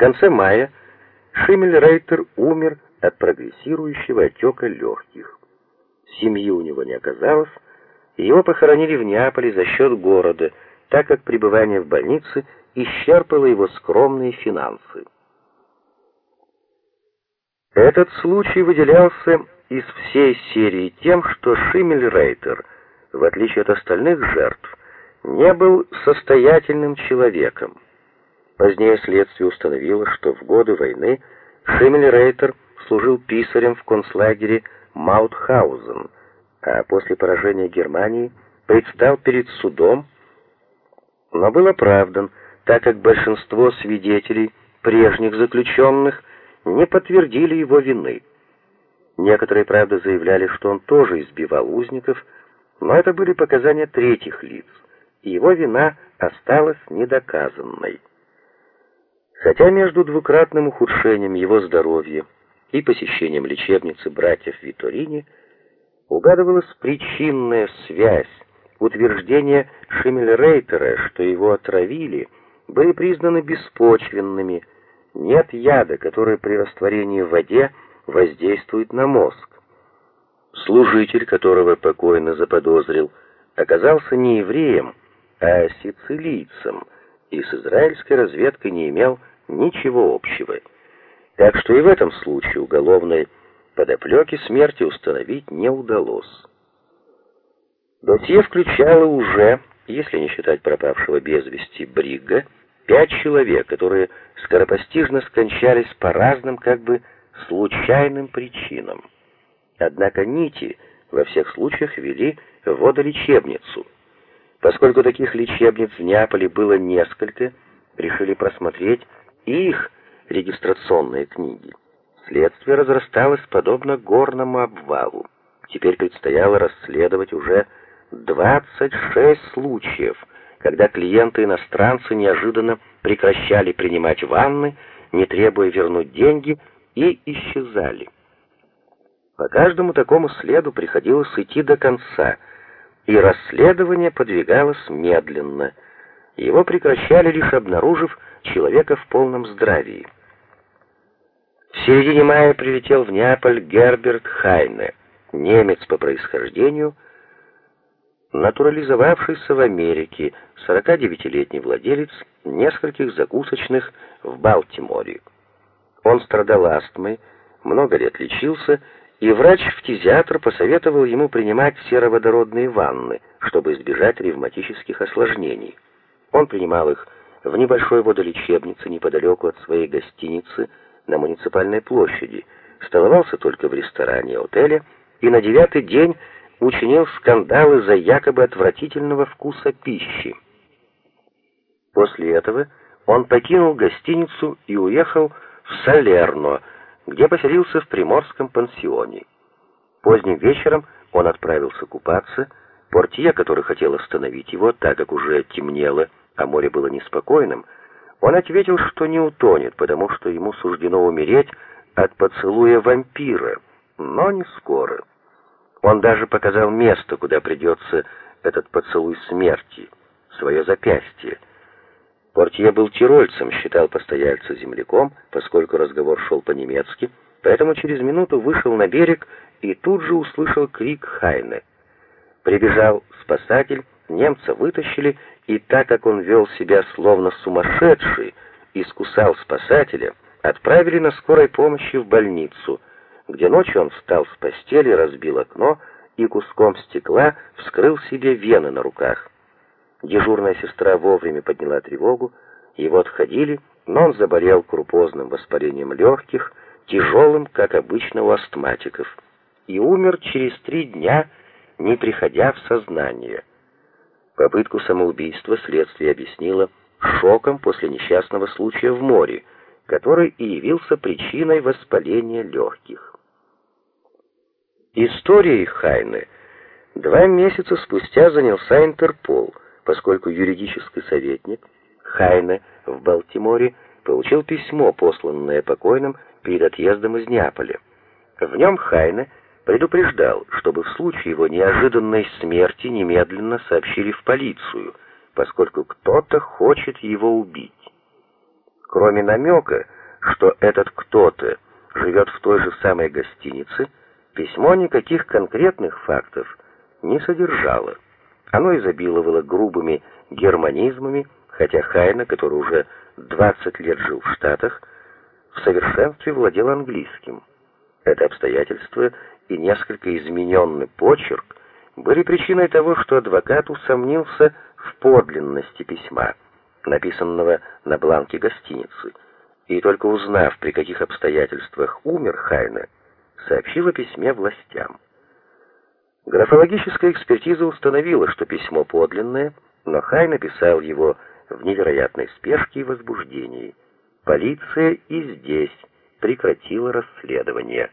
конце мая Шиммельрейтер умер от прогрессирующего отека легких. Семьи у него не оказалось, и его похоронили в Неаполе за счет города, так как пребывание в больнице исчерпало его скромные финансы. Этот случай выделялся из всей серии тем, что Шиммельрейтер, в отличие от остальных жертв, не был состоятельным человеком. Позднее следствие установило, что в годы войны Шиммельрейтер служил писарем в концлагере Маутхаузен, а после поражения Германии предстал перед судом, но был оправдан, так как большинство свидетелей, прежних заключенных, не подтвердили его вины. Некоторые, правда, заявляли, что он тоже избивал узников, но это были показания третьих лиц, и его вина осталась недоказанной. Хотя между двукратным ухудшением его здоровья и посещением лечебницы братьев Виторини угадывалась причинная связь, утверждения Шиммельрейтера, что его отравили, были признаны беспочвенными. Нет яда, который при растворении в воде воздействует на мозг. Служитель, которого покойно заподозрил, оказался не евреем, а сицилийцем, и с израильской разведкой не имел ничего общего. Так что и в этом случае уголовной подоплеки смерти установить не удалось. Досье включало уже, если не считать пропавшего без вести Бригга, пять человек, которые скоропостижно скончались по разным как бы случайным причинам. Однако нити во всех случаях вели в водолечебницу. Поскольку таких лечебниц в Неаполе было несколько, решили просмотреть их регистрационные книги. Следствие разрасталось подобно горному обвалу. Теперь предстояло расследовать уже 26 случаев, когда клиенты-иностранцы неожиданно прекращали принимать ванны, не требуя вернуть деньги, и исчезали. По каждому такому следу приходилось идти до конца, и расследование подвигалось медленно. Его прекращали лишь обнаружив человека в полном здравии. В середине мая прилетел в Неаполь Герберт Хайне, немец по происхождению, натурализовавшийся в Америке, 49-летний владелец нескольких закусочных в Балтиморе. Он страдал астмой, много лет лечился, и врач-фтизиатр посоветовал ему принимать сероводородные ванны, чтобы избежать ревматических осложнений. Он принимал их в небольшой водолечебнице неподалеку от своей гостиницы на муниципальной площади, столовался только в ресторане отеля и на девятый день учинил скандал из-за якобы отвратительного вкуса пищи. После этого он покинул гостиницу и уехал в Салерно, где поселился в приморском пансионе. Поздним вечером он отправился купаться. Портье, который хотел остановить его, так как уже темнело, а море было неспокойным, он ответил, что не утонет, потому что ему суждено умереть от поцелуя вампира, но не скоро. Он даже показал место, куда придется этот поцелуй смерти, свое запястье. Портье был тирольцем, считал постояльца земляком, поскольку разговор шел по-немецки, поэтому через минуту вышел на берег и тут же услышал крик Хайне. Прибежал спасатель, немца вытащили, и так как он вел себя словно сумасшедший, искусал спасателя, отправили на скорой помощи в больницу, где ночью он встал с постели, разбил окно и куском стекла вскрыл себе вены на руках. Дежурная сестра вовремя подняла тревогу, его отходили, но он заболел крупозным воспалением легких, тяжелым, как обычно у астматиков, и умер через три дня, не приходя в сознание. Попытку самоубийства следствие объяснило шоком после несчастного случая в море, который и явился причиной воспаления легких. Историей Хайны два месяца спустя занялся Интерпол, поскольку юридический советник Хайне в Балтиморе получил письмо, посланное покойным перед отъездом из Неаполя. В нем Хайне предупреждал, чтобы в случае его неожиданной смерти немедленно сообщили в полицию, поскольку кто-то хочет его убить. Кроме намека, что этот кто-то живет в той же самой гостинице, письмо никаких конкретных фактов не содержало. Оно изобиловало грубыми германизмами, хотя Хайна, который уже 20 лет жил в Штатах, в совершенстве владел английским. Это обстоятельство и несколько измененный почерк были причиной того, что адвокат усомнился в подлинности письма, написанного на бланке гостиницы, и только узнав, при каких обстоятельствах умер Хайна, сообщил о письме властям. Графологическая экспертиза установила, что письмо подлинное, но Хай написал его в невероятной спешке и возбуждении. Полиция и здесь прекратила расследование.